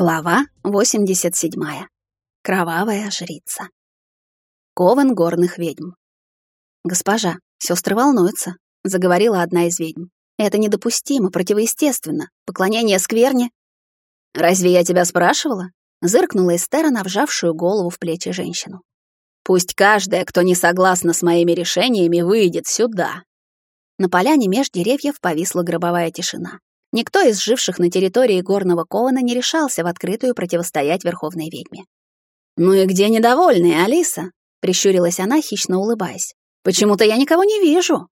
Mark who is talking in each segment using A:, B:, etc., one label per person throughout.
A: Глава 87. Кровавая жрица. Ковен горных ведьм. «Госпожа, сестры волнуются», — заговорила одна из ведьм. «Это недопустимо, противоестественно. Поклонение скверне». «Разве я тебя спрашивала?» — зыркнула Эстера на вжавшую голову в плечи женщину. «Пусть каждая, кто не согласна с моими решениями, выйдет сюда». На поляне меж деревьев повисла гробовая тишина. Никто из живших на территории горного Кована не решался в открытую противостоять Верховной ведьме. «Ну и где недовольные, Алиса?» — прищурилась она, хищно улыбаясь. «Почему-то я никого не вижу».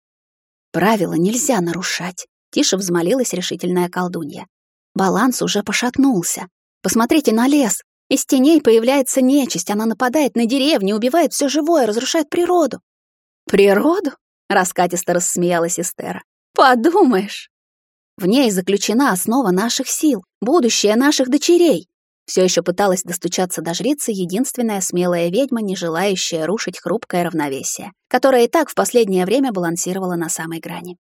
A: «Правила нельзя нарушать», — тише взмолилась решительная колдунья. «Баланс уже пошатнулся. Посмотрите на лес. Из теней появляется нечисть, она нападает на деревни, убивает все живое, разрушает природу». «Природу?» — раскатисто рассмеялась Эстера. «Подумаешь!» В ней заключена основа наших сил, будущее наших дочерей. Все еще пыталась достучаться до жрицы единственная смелая ведьма, не желающая рушить хрупкое равновесие, которое и так в последнее время балансировало на самой грани.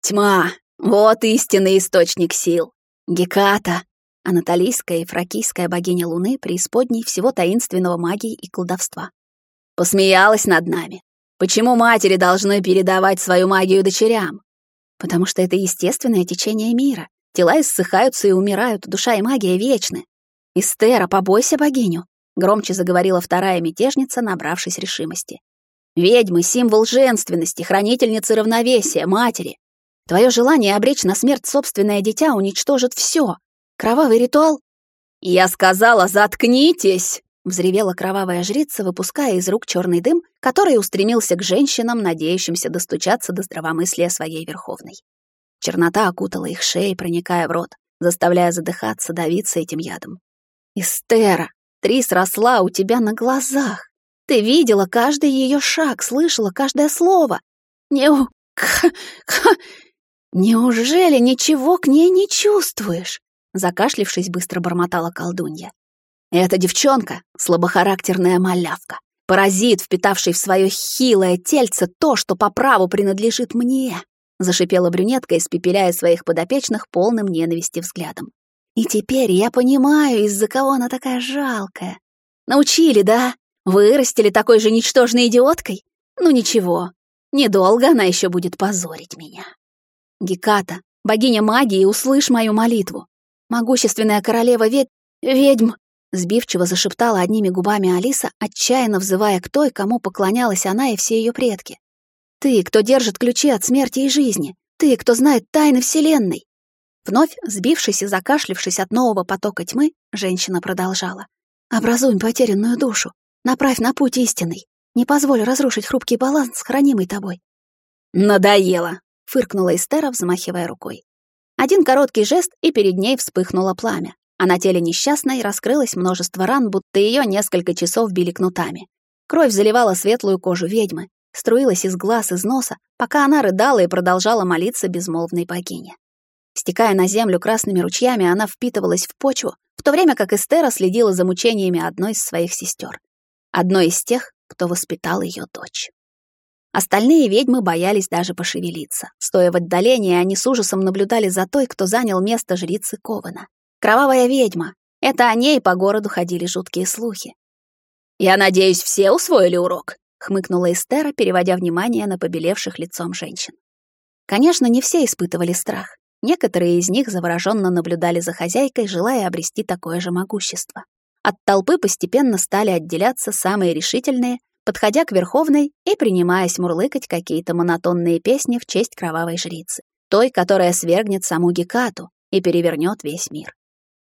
A: «Тьма! Вот истинный источник сил! Геката!» Анатолийская и фракийская богиня Луны преисподней всего таинственного магии и колдовства. Посмеялась над нами. Почему матери должны передавать свою магию дочерям? Потому что это естественное течение мира. Тела иссыхаются и умирают, душа и магия вечны. «Истера, побойся богиню!» — громче заговорила вторая мятежница, набравшись решимости. «Ведьмы — символ женственности, хранительницы равновесия, матери. Твое желание обречь на смерть собственное дитя уничтожит все. Кровавый ритуал...» «Я сказала, заткнитесь!» — взревела кровавая жрица, выпуская из рук черный дым, который устремился к женщинам, надеющимся достучаться до здравомыслия своей Верховной. Чернота окутала их шеи, проникая в рот, заставляя задыхаться, давиться этим ядом. «Истера, Трис росла у тебя на глазах. Ты видела каждый ее шаг, слышала каждое слово. Не... Неужели ничего к ней не чувствуешь?» Закашлившись, быстро бормотала колдунья. «Эта девчонка — слабохарактерная малявка. Паразит, впитавший в свое хилое тельце то, что по праву принадлежит мне, зашипела брюнетка, испепеляя своих подопечных полным ненависти взглядом. И теперь я понимаю, из-за кого она такая жалкая. Научили, да? Вырастили такой же ничтожной идиоткой? Ну ничего, недолго она еще будет позорить меня. Геката, богиня магии, услышь мою молитву. Могущественная королева ведь... ведьм, Сбивчиво зашептала одними губами Алиса, отчаянно взывая к той, кому поклонялась она и все ее предки. «Ты, кто держит ключи от смерти и жизни! Ты, кто знает тайны Вселенной!» Вновь, сбившись и закашлившись от нового потока тьмы, женщина продолжала. «Образуй потерянную душу, направь на путь истинный, не позволь разрушить хрупкий баланс, хранимый тобой». «Надоело!» — фыркнула Эстера, взмахивая рукой. Один короткий жест, и перед ней вспыхнуло пламя а на теле несчастной раскрылось множество ран, будто ее несколько часов били кнутами. Кровь заливала светлую кожу ведьмы, струилась из глаз, из носа, пока она рыдала и продолжала молиться безмолвной богине. Стекая на землю красными ручьями, она впитывалась в почву, в то время как Эстера следила за мучениями одной из своих сестер, одной из тех, кто воспитал ее дочь. Остальные ведьмы боялись даже пошевелиться. Стоя в отдалении, они с ужасом наблюдали за той, кто занял место жрицы Кована. Кровавая ведьма. Это о ней по городу ходили жуткие слухи. «Я надеюсь, все усвоили урок», — хмыкнула Эстера, переводя внимание на побелевших лицом женщин. Конечно, не все испытывали страх. Некоторые из них завороженно наблюдали за хозяйкой, желая обрести такое же могущество. От толпы постепенно стали отделяться самые решительные, подходя к Верховной и принимаясь мурлыкать какие-то монотонные песни в честь кровавой жрицы, той, которая свергнет саму Гекату и перевернет весь мир.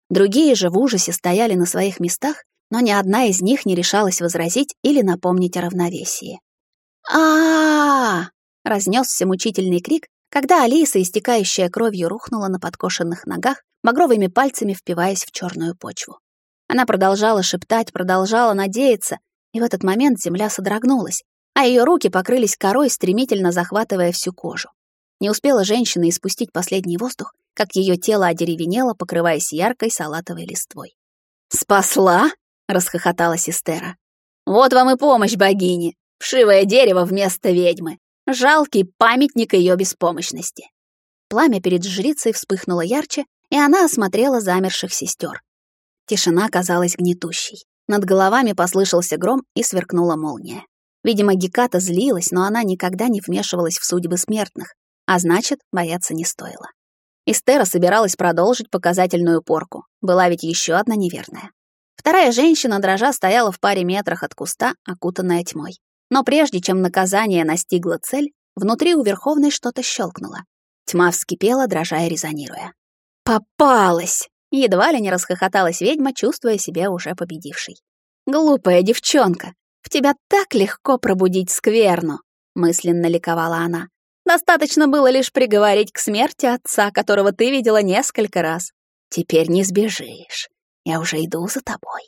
A: Другие же в ужасе стояли на своих местах, но ни одна из них не решалась возразить или напомнить о равновесии. а, разнесся мучительный крик, когда Алиса, истекающая кровью, рухнула на подкошенных ногах, багровыми пальцами впиваясь в черную почву. Она продолжала шептать, продолжала надеяться, и в этот момент земля содрогнулась, а ее руки покрылись корой, стремительно захватывая всю кожу. Не успела женщина испустить последний воздух, как ее тело одеревенело, покрываясь яркой салатовой листвой. «Спасла?» — расхохоталась Эстера. «Вот вам и помощь богини! Вшивое дерево вместо ведьмы! Жалкий памятник ее беспомощности!» Пламя перед жрицей вспыхнуло ярче, и она осмотрела замерших сестер. Тишина казалась гнетущей. Над головами послышался гром и сверкнула молния. Видимо, Геката злилась, но она никогда не вмешивалась в судьбы смертных, а значит, бояться не стоило. Эстера собиралась продолжить показательную порку. Была ведь еще одна неверная. Вторая женщина, дрожа, стояла в паре метрах от куста, окутанная тьмой. Но прежде чем наказание настигло цель, внутри у Верховной что-то щелкнуло. Тьма вскипела, дрожа и резонируя. «Попалась!» Едва ли не расхохоталась ведьма, чувствуя себя уже победившей. «Глупая девчонка! В тебя так легко пробудить скверну!» мысленно ликовала она. «Достаточно было лишь приговорить к смерти отца, которого ты видела несколько раз. Теперь не сбежишь. Я уже иду за тобой».